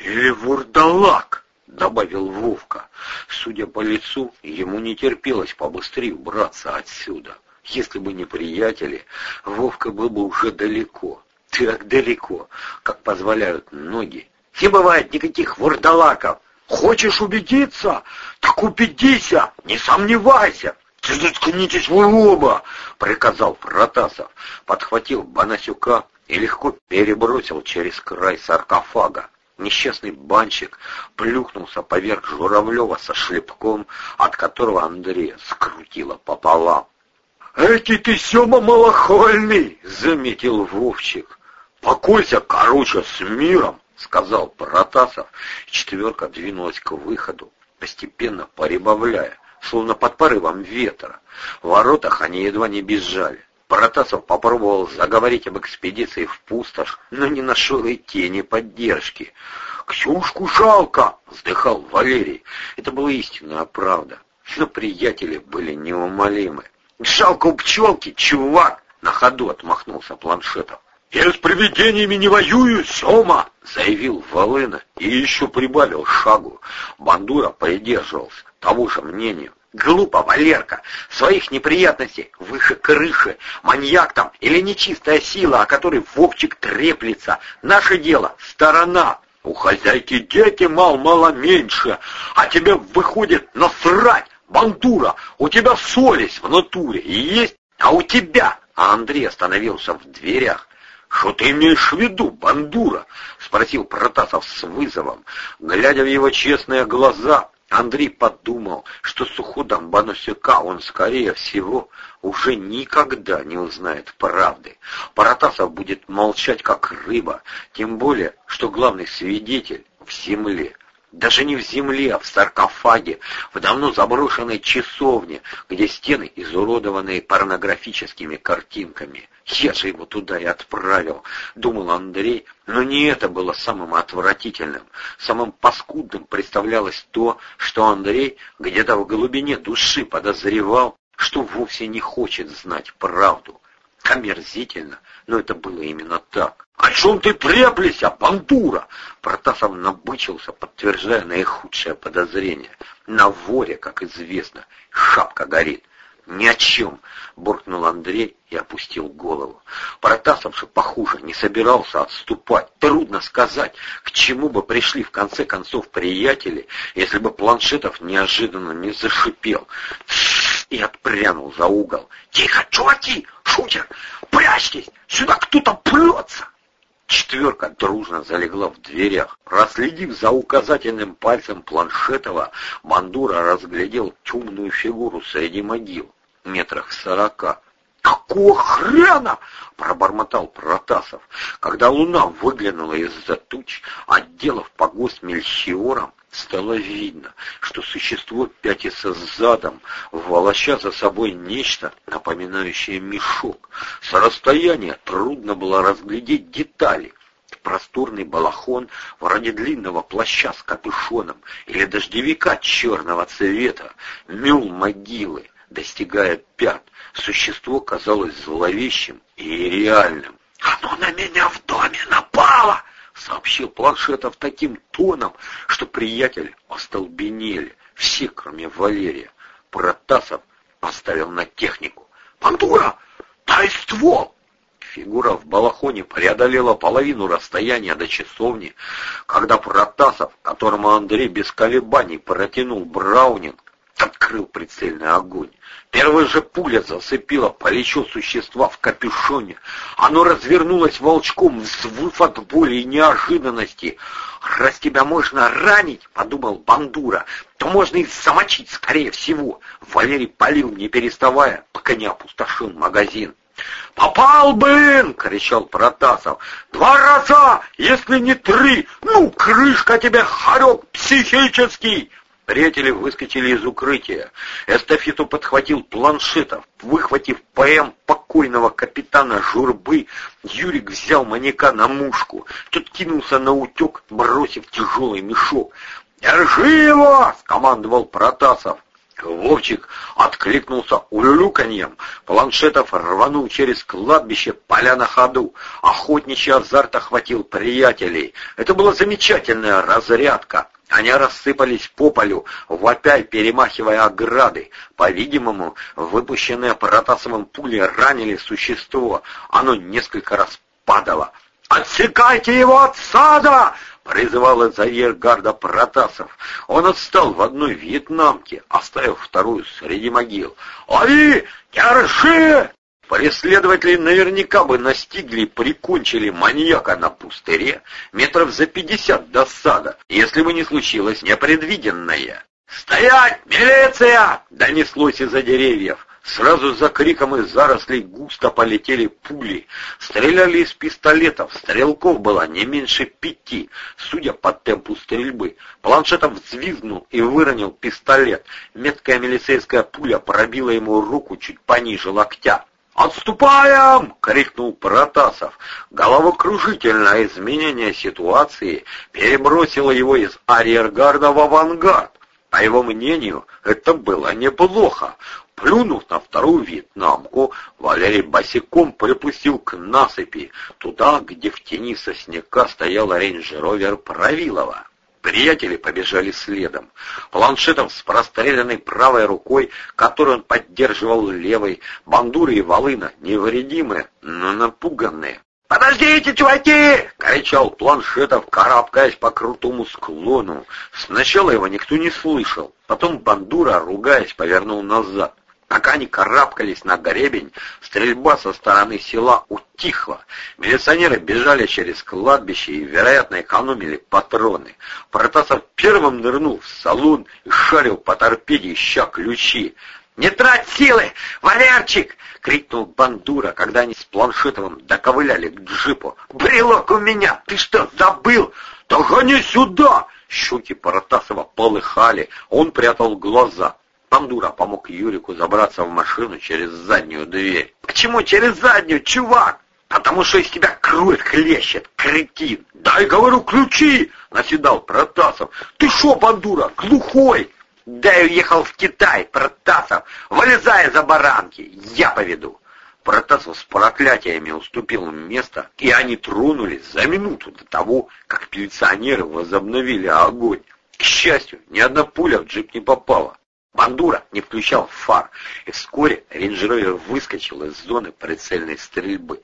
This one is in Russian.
или вурдалак, добавил Вовка. Судя по лицу, ему не терпелось побыстрее убраться отсюда. Если бы не приятели, Вовка был бы уже далеко. Так далеко, как позволяют ноги. Не бывает никаких вурдалаков. Хочешь убедиться? Так убедися, не сомневайся. «Заткнитесь вы оба!» — приказал Протасов, подхватил Банасюка и легко перебросил через край саркофага. Несчастный банщик плюхнулся поверх Журавлева со шлепком, от которого Андрея скрутило пополам. «Эти ты, Сема, малохольный!» — заметил Вовчик. «Покойся, короче, с миром!» — сказал Протасов. Четверка двинулась к выходу, постепенно прибавляя словно под порывом ветра. В воротах они едва не бежали. Протасов попробовал заговорить об экспедиции в пустошь, но не нашел и тени поддержки. «Ксюшку жалко!» — вздыхал Валерий. Это была истинная правда. Но приятели были неумолимы. «Жалко у пчелки, чувак!» — на ходу отмахнулся Планшетов. «Я с привидениями не воюю, Сёма!» — заявил Волына и еще прибавил шагу. Бандура придерживался того же мнения. Глупо, Валерка, своих неприятностей выше крыши, маньяк там или нечистая сила, о которой Вовчик треплется. Наше дело — сторона. У хозяйки дети мал-мало меньше, а тебе выходит насрать, бандура, у тебя совесть в натуре и есть, а у тебя... А Андрей остановился в дверях. «Что ты имеешь в виду, бандура?» — спросил Протасов с вызовом. Глядя в его честные глаза, Андрей подумал, что с уходом Банусюка он, скорее всего, уже никогда не узнает правды. Паратасов будет молчать, как рыба, тем более, что главный свидетель в земле. Даже не в земле, а в саркофаге, в давно заброшенной часовне, где стены изуродованные порнографическими картинками. Я же его туда и отправил, думал Андрей, но не это было самым отвратительным. Самым паскудным представлялось то, что Андрей где-то в глубине души подозревал, что вовсе не хочет знать правду. Омерзительно, но это было именно так. «О чем ты треплешься, бандура?» Протасов набычился, подтверждая наихудшее подозрение. На воре, как известно, шапка горит. «Ни о чем!» — буркнул Андрей и опустил голову. Протасов же, похуже, не собирался отступать. Трудно сказать, к чему бы пришли в конце концов приятели, если бы Планшетов неожиданно не зашипел и отпрянул за угол. «Тихо, чуваки! Шутер! Прячьтесь! Сюда кто-то прется!» Четверка дружно залегла в дверях. Проследив за указательным пальцем Планшетова, Мандура разглядел темную фигуру среди могил, метрах сорока. «Какого хрена?» — пробормотал Протасов. Когда луна выглянула из-за туч, отделав погост Мельхиором, стало видно, что существо пятится задом, волоча за собой нечто, напоминающее мешок. С расстояния трудно было разглядеть детали. Просторный балахон, вроде длинного плаща с капюшоном или дождевика черного цвета, мел могилы, достигая пят. Существо казалось зловещим и реальным. «Оно на меня в доме напало!» сообщил Планшетов таким тоном, что приятели остолбенели, все, кроме Валерия. Протасов поставил на технику. «Пандура, дай ствол!» Фигура в балахоне преодолела половину расстояния до часовни, когда Протасов, которому Андрей без колебаний протянул Браунинг, открыл прицельный огонь. Первая же пуля засыпила плечо существа в капюшоне. Оно развернулось волчком, взвыв от боли и неожиданности. «Раз тебя можно ранить, — подумал Бандура, — то можно и замочить, скорее всего». Валерий палил, не переставая, пока не опустошил магазин. «Попал, блин!» — кричал Протасов. «Два раза, если не три! Ну, крышка тебе, хорек психический!» Приятели выскочили из укрытия. Эстафету подхватил планшетов. Выхватив ПМ покойного капитана Журбы, Юрик взял маньяка на мушку. Тот кинулся на утек, бросив тяжелый мешок. «Держи его!» — скомандовал Протасов. Вовчик откликнулся улюлюканьем. Планшетов рванул через кладбище, поля на ходу. Охотничий азарт охватил приятелей. Это была замечательная разрядка. Они рассыпались по полю, вопя перемахивая ограды. По-видимому, выпущенные Протасовым пули ранили существо. Оно несколько раз падало. «Отсекайте его от сада!» — призывал из арьергарда Протасов. Он отстал в одной вьетнамке, оставив вторую среди могил. «Лови! Держи!» Преследователи наверняка бы настигли и прикончили маньяка на пустыре метров за пятьдесят до сада, если бы не случилось непредвиденное. «Стоять! Милиция!» — донеслось из-за деревьев. Сразу за криком из зарослей густо полетели пули. Стреляли из пистолетов, стрелков было не меньше пяти, судя по темпу стрельбы. Планшетов взвизгнул и выронил пистолет. Меткая милицейская пуля пробила ему руку чуть пониже локтя. «Отступаем!» — крикнул Протасов. Головокружительное изменение ситуации перебросило его из арьергарда в авангард. По его мнению, это было неплохо. Плюнув на вторую вьетнамку, Валерий босиком припустил к насыпи, туда, где в тени сосняка стоял рейндж-ровер Правилова. Приятели побежали следом. Планшетов с простреленной правой рукой, которую он поддерживал левой, бандуры и волына, невредимые, но напуганные. «Подождите, чуваки!» — кричал Планшетов, карабкаясь по крутому склону. Сначала его никто не слышал, потом Бандура, ругаясь, повернул назад. Пока они карабкались на гребень, стрельба со стороны села утихла. Милиционеры бежали через кладбище и, вероятно, экономили патроны. Протасов первым нырнул в салон и шарил по торпеде, ища ключи. «Не трать силы! Валерчик!» — крикнул Бандура, когда они с Планшетовым доковыляли к джипу. «Брелок у меня! Ты что, забыл? Да гони сюда!» Щуки Протасова полыхали, он прятал глаза. Бандура помог Юрику забраться в машину через заднюю дверь. «Почему через заднюю, чувак?» «Потому что из тебя кровь хлещет, кретин!» «Дай, говорю, ключи!» — наседал Протасов. «Ты шо, Бандура, глухой?» «Дай уехал в Китай, Протасов! Вылезай за баранки, я поведу!» Протасов с проклятиями уступил место, и они тронулись за минуту до того, как пенсионеры возобновили огонь. К счастью, ни одна пуля в джип не попала. Бандура не включал фар, и вскоре рейндж выскочил из зоны прицельной стрельбы.